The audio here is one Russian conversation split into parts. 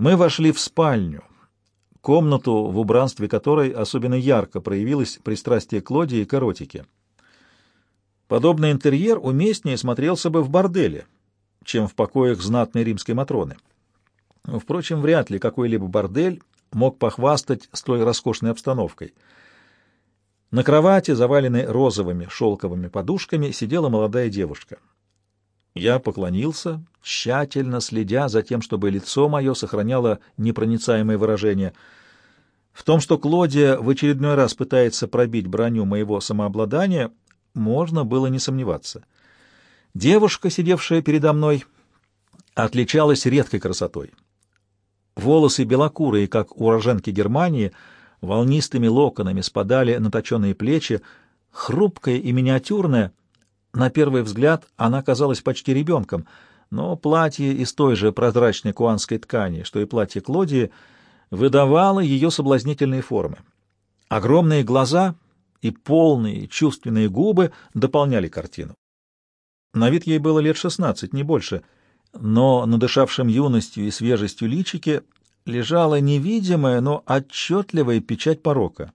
Мы вошли в спальню, комнату, в убранстве которой особенно ярко проявилось пристрастие Клодии к эротике. Подобный интерьер уместнее смотрелся бы в борделе, чем в покоях знатной римской Матроны. Впрочем, вряд ли какой-либо бордель мог похвастать столь роскошной обстановкой. На кровати, заваленной розовыми шелковыми подушками, сидела молодая девушка. Я поклонился, тщательно следя за тем, чтобы лицо мое сохраняло непроницаемое выражение. В том, что Клодия в очередной раз пытается пробить броню моего самообладания, можно было не сомневаться. Девушка, сидевшая передо мной, отличалась редкой красотой. Волосы белокурые, как уроженки Германии, волнистыми локонами спадали на точеные плечи, хрупкая и миниатюрная. На первый взгляд она казалась почти ребенком, но платье из той же прозрачной куанской ткани, что и платье Клодии, выдавало ее соблазнительные формы. Огромные глаза и полные чувственные губы дополняли картину. На вид ей было лет шестнадцать, не больше — но надышавшим юностью и свежестью личике лежала невидимая, но отчетливая печать порока.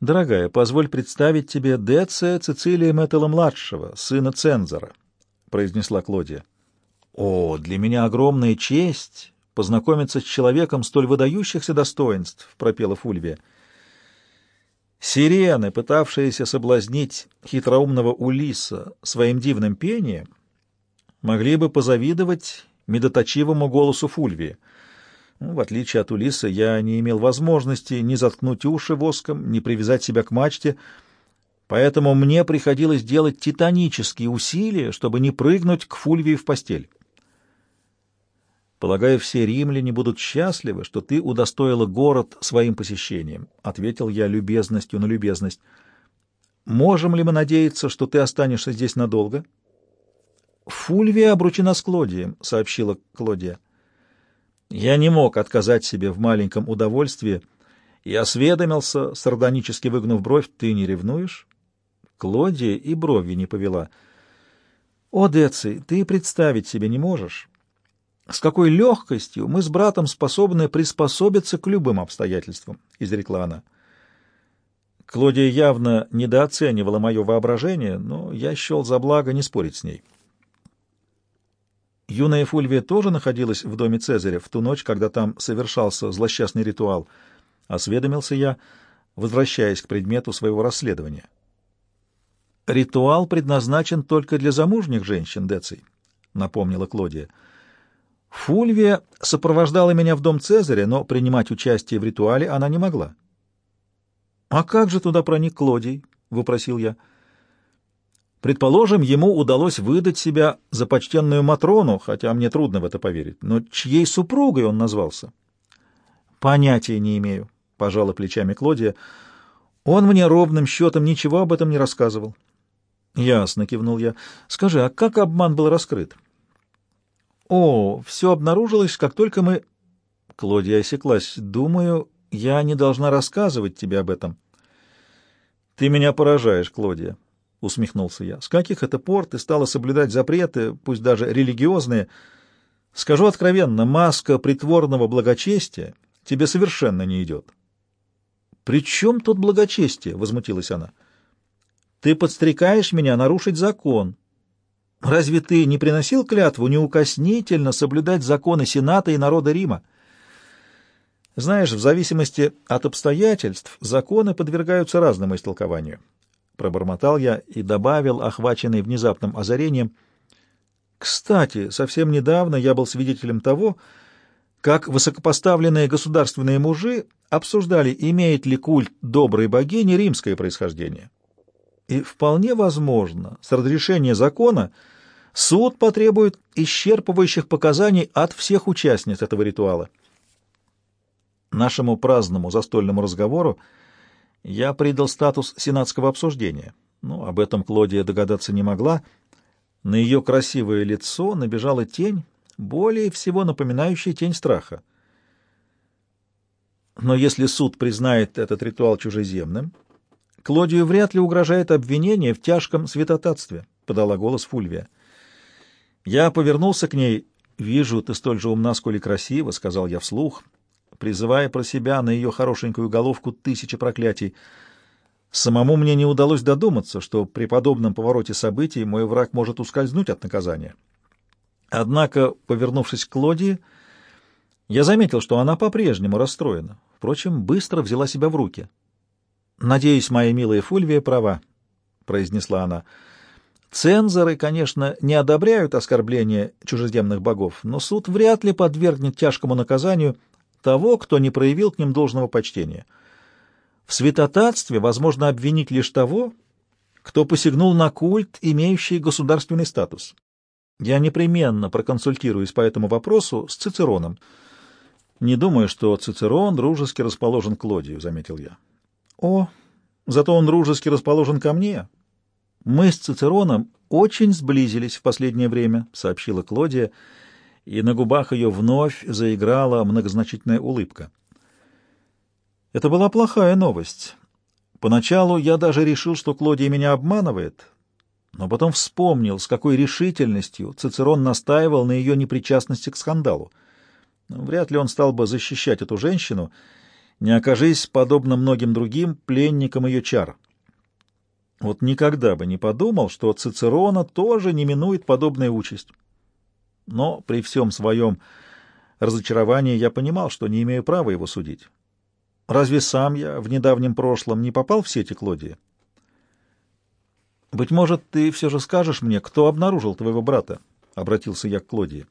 «Дорогая, позволь представить тебе Деция Цицилия Мэттела-младшего, сына Цензора», — произнесла Клодия. «О, для меня огромная честь познакомиться с человеком столь выдающихся достоинств», — пропела Фульвия. Сирены, пытавшиеся соблазнить хитроумного Улиса своим дивным пением, могли бы позавидовать медоточивому голосу Фульвии. Ну, в отличие от Улиса, я не имел возможности ни заткнуть уши воском, ни привязать себя к мачте, поэтому мне приходилось делать титанические усилия, чтобы не прыгнуть к Фульвии в постель. «Полагаю, все римляне будут счастливы, что ты удостоила город своим посещением», — ответил я любезностью на любезность. «Можем ли мы надеяться, что ты останешься здесь надолго?» «Фульвия обручена с Клодием», — сообщила Клодия. Я не мог отказать себе в маленьком удовольствии и осведомился, сардонически выгнув бровь, «Ты не ревнуешь?» Клодия и брови не повела. «О, Деций, ты представить себе не можешь, с какой легкостью мы с братом способны приспособиться к любым обстоятельствам», — изрекла она. Клодия явно недооценивала мое воображение, но я счел за благо не спорить с ней. Юная Фульвия тоже находилась в доме Цезаря в ту ночь, когда там совершался злосчастный ритуал. Осведомился я, возвращаясь к предмету своего расследования. «Ритуал предназначен только для замужних женщин, Деций», — напомнила Клодия. «Фульвия сопровождала меня в дом Цезаря, но принимать участие в ритуале она не могла». «А как же туда проник Клодий?» — вопросил я. Предположим, ему удалось выдать себя за почтенную Матрону, хотя мне трудно в это поверить. Но чьей супругой он назвался? Понятия не имею, — пожала плечами Клодия. Он мне ровным счетом ничего об этом не рассказывал. Ясно, — кивнул я. Скажи, а как обман был раскрыт? О, все обнаружилось, как только мы... Клодия осеклась. Думаю, я не должна рассказывать тебе об этом. Ты меня поражаешь, Клодия. — усмехнулся я. — С каких это пор ты стала соблюдать запреты, пусть даже религиозные? Скажу откровенно, маска притворного благочестия тебе совершенно не идет. — При чем тут благочестие? — возмутилась она. — Ты подстрекаешь меня нарушить закон. Разве ты не приносил клятву неукоснительно соблюдать законы Сената и народа Рима? Знаешь, в зависимости от обстоятельств законы подвергаются разному истолкованию. Пробормотал я и добавил, охваченный внезапным озарением. Кстати, совсем недавно я был свидетелем того, как высокопоставленные государственные мужи обсуждали, имеет ли культ доброй богини римское происхождение. И вполне возможно, с разрешения закона суд потребует исчерпывающих показаний от всех участниц этого ритуала. Нашему праздному застольному разговору я придал статус сенатского обсуждения. Ну, об этом Клодия догадаться не могла. На ее красивое лицо набежала тень, более всего напоминающая тень страха. Но если суд признает этот ритуал чужеземным, Клодию вряд ли угрожает обвинение в тяжком святотатстве, — подала голос Фульвия. Я повернулся к ней «Вижу, ты столь же умна, сколь и красива», — сказал я вслух, призывая про себя на ее хорошенькую головку тысячи проклятий. Самому мне не удалось додуматься, что при подобном повороте событий мой враг может ускользнуть от наказания. Однако, повернувшись к Клодии, я заметил, что она по-прежнему расстроена. Впрочем, быстро взяла себя в руки. «Надеюсь, моя милая Фульвия права», — произнесла она. «Цензоры, конечно, не одобряют оскорбления чужеземных богов, но суд вряд ли подвергнет тяжкому наказанию того, кто не проявил к ним должного почтения». В святотатстве возможно обвинить лишь того, кто посягнул на культ, имеющий государственный статус. Я непременно проконсультируюсь по этому вопросу с Цицероном. Не думаю, что Цицерон дружески расположен к Клодию, — заметил я. О, зато он дружески расположен ко мне. Мы с Цицероном очень сблизились в последнее время, — сообщила Клодия, и на губах ее вновь заиграла многозначительная улыбка. Это была плохая новость. Поначалу я даже решил, что Клодия меня обманывает, но потом вспомнил, с какой решительностью Цицерон настаивал на ее непричастности к скандалу. Вряд ли он стал бы защищать эту женщину, не окажись, подобно многим другим, пленником ее чар. Вот никогда бы не подумал, что Цицерона тоже не минует подобная участь. Но при всем своем разочаровании я понимал, что не имею права его судить. Разве сам я в недавнем прошлом не попал в сети Клодии? Быть может, ты все же скажешь мне, кто обнаружил твоего брата? Обратился я к Клодии.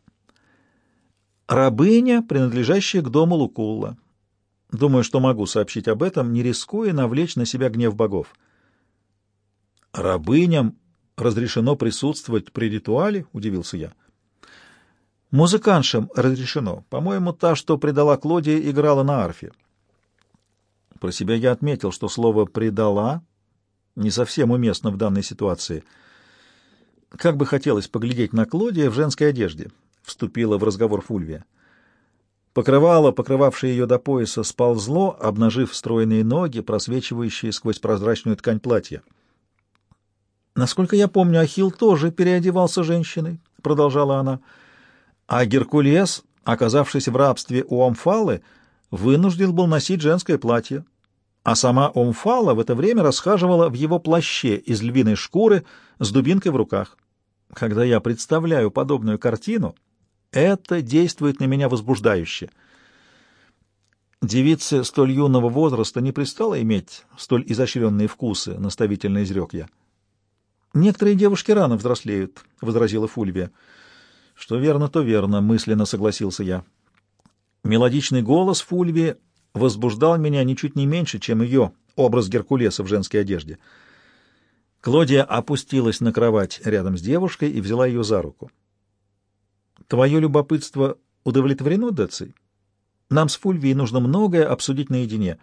Рабыня, принадлежащая к дому Лукулла. Думаю, что могу сообщить об этом, не рискуя навлечь на себя гнев богов. Рабыням разрешено присутствовать при ритуале? Удивился я. Музыкантшам разрешено. По-моему, та, что предала Клодии, играла на арфе. Про себя я отметил, что слово «предала» не совсем уместно в данной ситуации. Как бы хотелось поглядеть на Клодия в женской одежде, вступила в разговор Фульвия. Покрывало, покрывавшее ее до пояса, сползло, обнажив стройные ноги, просвечивающие сквозь прозрачную ткань платья. «Насколько я помню, Ахилл тоже переодевался женщиной», — продолжала она, — «а Геркулес, оказавшись в рабстве у Амфалы, — вынужден был носить женское платье, а сама Омфала в это время расхаживала в его плаще из львиной шкуры с дубинкой в руках. Когда я представляю подобную картину, это действует на меня возбуждающе. Девице столь юного возраста не пристало иметь столь изощренные вкусы, — наставительно изрек я. — Некоторые девушки рано взрослеют, — возразила Фульвия. — Что верно, то верно, — мысленно согласился я. Мелодичный голос Фульви возбуждал меня ничуть не меньше, чем ее образ Геркулеса в женской одежде. Клодия опустилась на кровать рядом с девушкой и взяла ее за руку. «Твое любопытство удовлетворено, Деций? Нам с Фульвией нужно многое обсудить наедине.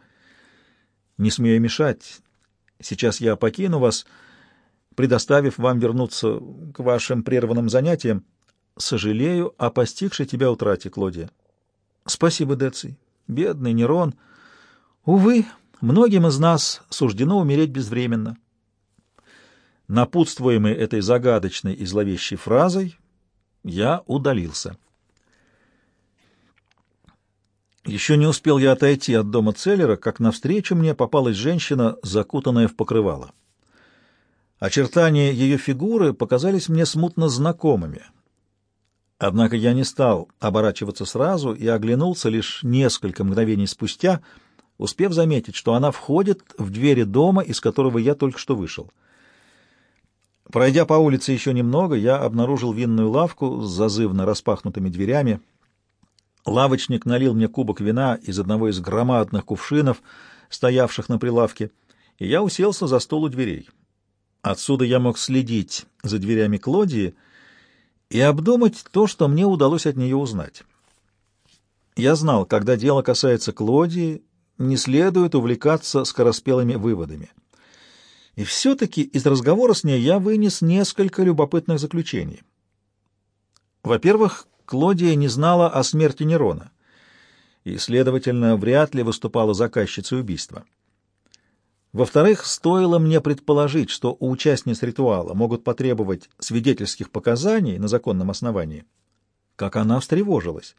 Не смею мешать. Сейчас я покину вас, предоставив вам вернуться к вашим прерванным занятиям. Сожалею о постигшей тебя утрате, Клодия». Спасибо, Деций. Бедный Нерон. Увы, многим из нас суждено умереть безвременно. Напутствуемый этой загадочной и зловещей фразой, я удалился. Еще не успел я отойти от дома Целлера, как навстречу мне попалась женщина, закутанная в покрывало. Очертания ее фигуры показались мне смутно знакомыми — Однако я не стал оборачиваться сразу и оглянулся лишь несколько мгновений спустя, успев заметить, что она входит в двери дома, из которого я только что вышел. Пройдя по улице еще немного, я обнаружил винную лавку с зазывно распахнутыми дверями. Лавочник налил мне кубок вина из одного из громадных кувшинов, стоявших на прилавке, и я уселся за стол у дверей. Отсюда я мог следить за дверями Клодии — и обдумать то, что мне удалось от нее узнать. Я знал, когда дело касается Клодии, не следует увлекаться скороспелыми выводами. И все-таки из разговора с ней я вынес несколько любопытных заключений. Во-первых, Клодия не знала о смерти Нерона и, следовательно, вряд ли выступала заказчицей убийства. Во-вторых, стоило мне предположить, что у участниц ритуала могут потребовать свидетельских показаний на законном основании, как она встревожилась.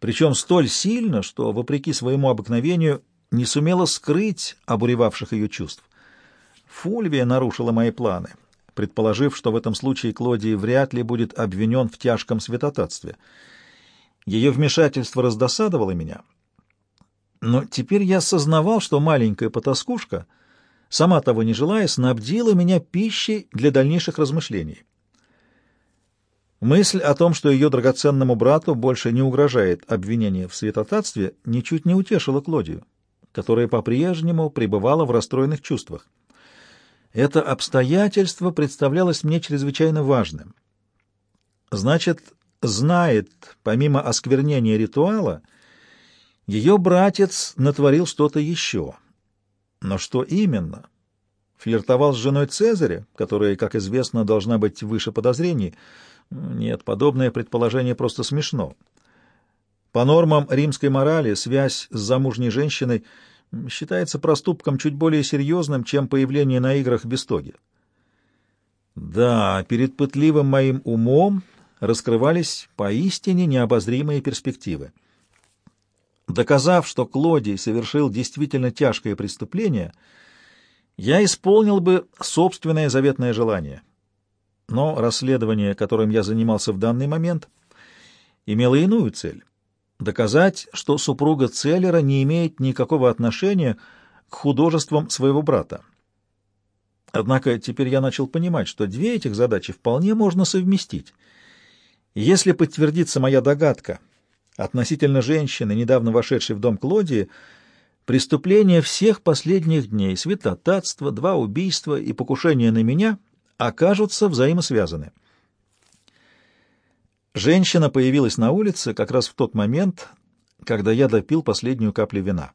Причем столь сильно, что, вопреки своему обыкновению, не сумела скрыть обуревавших ее чувств. Фульвия нарушила мои планы, предположив, что в этом случае Клодий вряд ли будет обвинен в тяжком святотатстве. Ее вмешательство раздосадовало меня, но теперь я осознавал, что маленькая потаскушка, сама того не желая, снабдила меня пищей для дальнейших размышлений. Мысль о том, что ее драгоценному брату больше не угрожает обвинение в святотатстве, ничуть не утешила Клодию, которая по-прежнему пребывала в расстроенных чувствах. Это обстоятельство представлялось мне чрезвычайно важным. Значит, знает, помимо осквернения ритуала, ее братец натворил что-то еще. Но что именно? Флиртовал с женой Цезаря, которая, как известно, должна быть выше подозрений — нет, подобное предположение просто смешно. По нормам римской морали связь с замужней женщиной считается проступком чуть более серьезным, чем появление на играх без тоги. Да, перед пытливым моим умом раскрывались поистине необозримые перспективы. Доказав, что Клодий совершил действительно тяжкое преступление, я исполнил бы собственное заветное желание — но расследование, которым я занимался в данный момент, имело иную цель — доказать, что супруга Целлера не имеет никакого отношения к художествам своего брата. Однако теперь я начал понимать, что две этих задачи вполне можно совместить. Если подтвердится моя догадка относительно женщины, недавно вошедшей в дом Клодии, преступления всех последних дней, святотатство, два убийства и покушение на меня окажутся взаимосвязаны. Женщина появилась на улице как раз в тот момент, когда я допил последнюю каплю вина.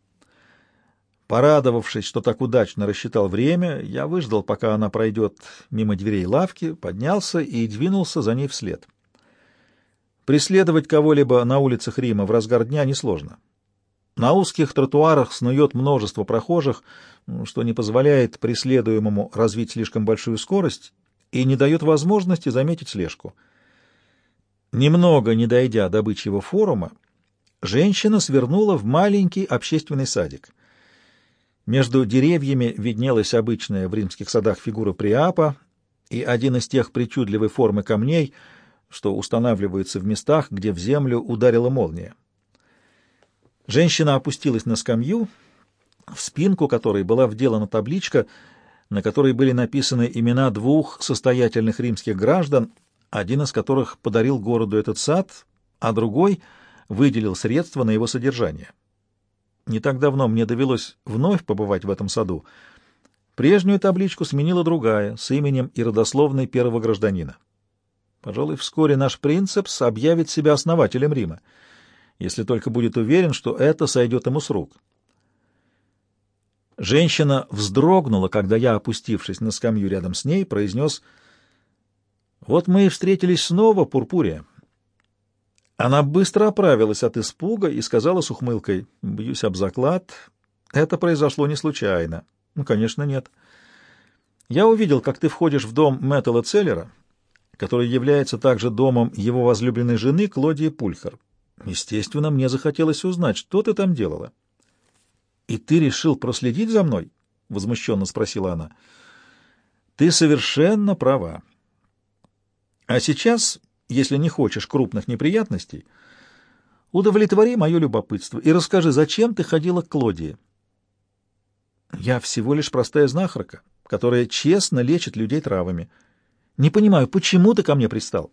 Порадовавшись, что так удачно рассчитал время, я выждал, пока она пройдет мимо дверей лавки, поднялся и двинулся за ней вслед. Преследовать кого-либо на улицах Рима в разгар дня несложно. На узких тротуарах снует множество прохожих, что не позволяет преследуемому развить слишком большую скорость и не дает возможности заметить слежку. Немного не дойдя до бычьего форума, женщина свернула в маленький общественный садик. Между деревьями виднелась обычная в римских садах фигура Приапа и один из тех причудливой формы камней, что устанавливаются в местах, где в землю ударила молния. Женщина опустилась на скамью, в спинку которой была вделана табличка, на которой были написаны имена двух состоятельных римских граждан, один из которых подарил городу этот сад, а другой выделил средства на его содержание. Не так давно мне довелось вновь побывать в этом саду. Прежнюю табличку сменила другая, с именем и родословной первого гражданина. Пожалуй, вскоре наш принцепс объявит себя основателем Рима если только будет уверен, что это сойдет ему с рук. Женщина вздрогнула, когда я, опустившись на скамью рядом с ней, произнес «Вот мы и встретились снова, Пурпурия». Она быстро оправилась от испуга и сказала с ухмылкой «Бьюсь об заклад, это произошло не случайно». «Ну, конечно, нет. Я увидел, как ты входишь в дом Мэттела Целлера, который является также домом его возлюбленной жены Клодии Пульхар. Естественно, мне захотелось узнать, что ты там делала. — И ты решил проследить за мной? — возмущенно спросила она. — Ты совершенно права. А сейчас, если не хочешь крупных неприятностей, удовлетвори мое любопытство и расскажи, зачем ты ходила к Клодии. Я всего лишь простая знахарка, которая честно лечит людей травами. Не понимаю, почему ты ко мне пристал?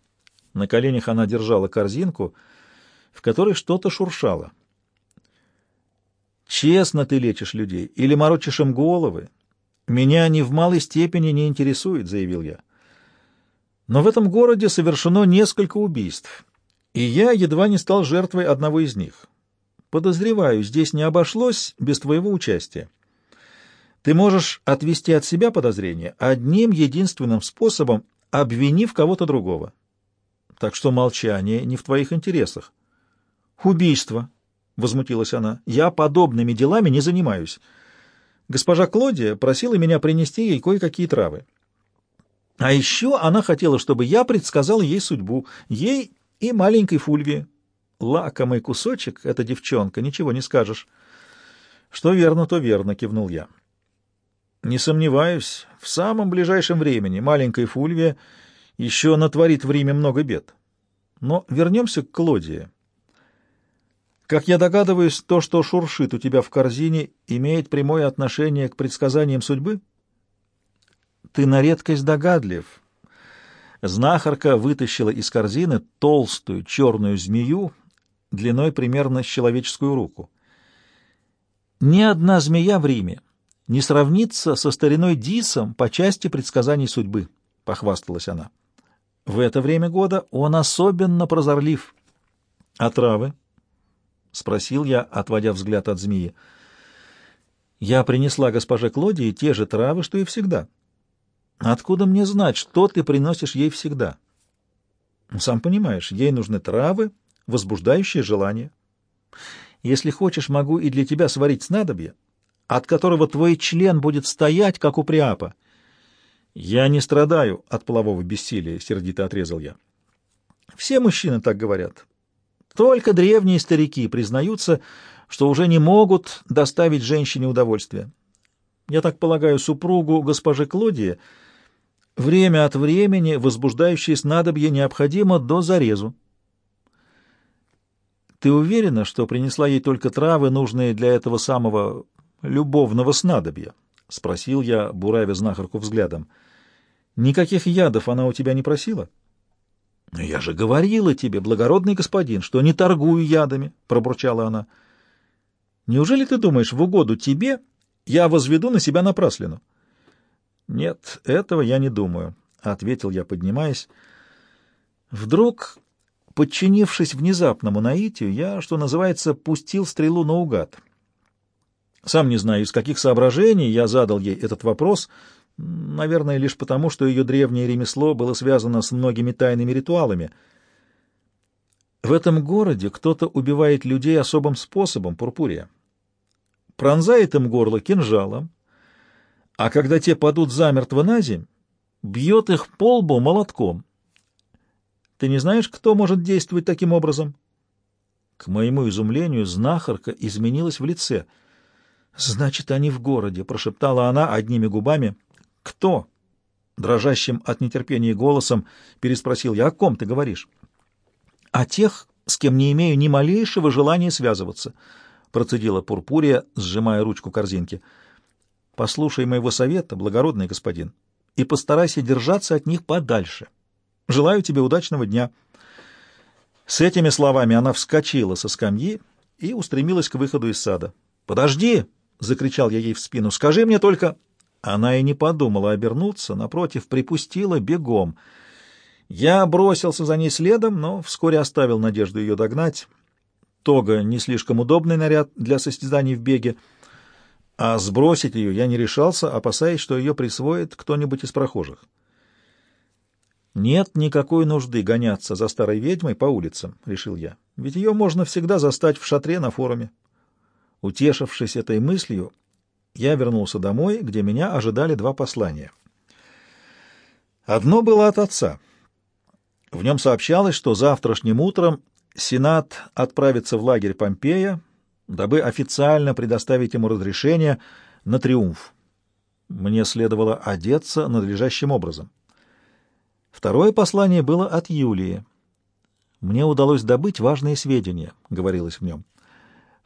На коленях она держала корзинку — в которой что-то шуршало. «Честно ты лечишь людей или морочишь им головы? Меня ни в малой степени не интересует», — заявил я. «Но в этом городе совершено несколько убийств, и я едва не стал жертвой одного из них. Подозреваю, здесь не обошлось без твоего участия. Ты можешь отвести от себя подозрения одним единственным способом, обвинив кого-то другого. Так что молчание не в твоих интересах. «Убийство», — возмутилась она. «Я подобными делами не занимаюсь. Госпожа Клодия просила меня принести ей кое-какие травы. А еще она хотела, чтобы я предсказал ей судьбу, ей и маленькой Фульвии. Лакомый кусочек — эта девчонка, ничего не скажешь. — Что верно, то верно, — кивнул я. — Не сомневаюсь, в самом ближайшем времени маленькая Фульвия еще натворит в Риме много бед. Но вернемся к Клодии. Как я догадываюсь, то, что шуршит у тебя в корзине, имеет прямое отношение к предсказаниям судьбы? Ты на редкость догадлив. Знахарка вытащила из корзины толстую черную змею длиной примерно с человеческую руку. Ни одна змея в Риме не сравнится со стариной Дисом по части предсказаний судьбы, — похвасталась она. В это время года он особенно прозорлив. — А травы? — спросил я, отводя взгляд от змеи. — Я принесла госпоже Клодии те же травы, что и всегда. Откуда мне знать, что ты приносишь ей всегда? — Сам понимаешь, ей нужны травы, возбуждающие желание. Если хочешь, могу и для тебя сварить снадобье, от которого твой член будет стоять, как у приапа. «Я не страдаю от полового бессилия», — сердито отрезал я. «Все мужчины так говорят. Только древние старики признаются, что уже не могут доставить женщине удовольствие. Я так полагаю, супругу госпожи Клодии время от времени возбуждающее снадобье необходимо до зарезу. Ты уверена, что принесла ей только травы, нужные для этого самого любовного снадобья? — спросил я, буравя знахарку взглядом. — Никаких ядов она у тебя не просила? — Но я же говорила тебе, благородный господин, что не торгую ядами, — пробурчала она. — Неужели ты думаешь, в угоду тебе я возведу на себя напраслину? — Нет, этого я не думаю, — ответил я, поднимаясь. Вдруг, подчинившись внезапному наитию, я, что называется, пустил стрелу наугад. Сам не знаю, из каких соображений я задал ей этот вопрос — Наверное, лишь потому, что ее древнее ремесло было связано с многими тайными ритуалами. В этом городе кто-то убивает людей особым способом, Пурпурия. Пронзает им горло кинжалом, а когда те падут замертво на земь, бьет их по лбу молотком. Ты не знаешь, кто может действовать таким образом? К моему изумлению, знахарка изменилась в лице. «Значит, они в городе», — прошептала она одними губами — «Кто?» — дрожащим от нетерпения голосом переспросил я. «О ком ты говоришь?» «О тех, с кем не имею ни малейшего желания связываться», — процедила Пурпурия, сжимая ручку корзинки. «Послушай моего совета, благородный господин, и постарайся держаться от них подальше. Желаю тебе удачного дня». С этими словами она вскочила со скамьи и устремилась к выходу из сада. «Подожди!» — закричал я ей в спину. «Скажи мне только...» Она и не подумала обернуться, напротив, припустила бегом. Я бросился за ней следом, но вскоре оставил надежду ее догнать. Тога — не слишком удобный наряд для состязаний в беге, а сбросить ее я не решался, опасаясь, что ее присвоит кто-нибудь из прохожих. «Нет никакой нужды гоняться за старой ведьмой по улицам», — решил я, — «ведь ее можно всегда застать в шатре на форуме». Утешившись этой мыслью, я вернулся домой, где меня ожидали два послания. Одно было от отца. В нем сообщалось, что завтрашним утром Сенат отправится в лагерь Помпея, дабы официально предоставить ему разрешение на триумф. Мне следовало одеться надлежащим образом. Второе послание было от Юлии. «Мне удалось добыть важные сведения», — говорилось в нем.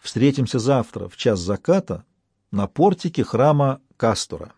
«Встретимся завтра в час заката на портике храма Кастора.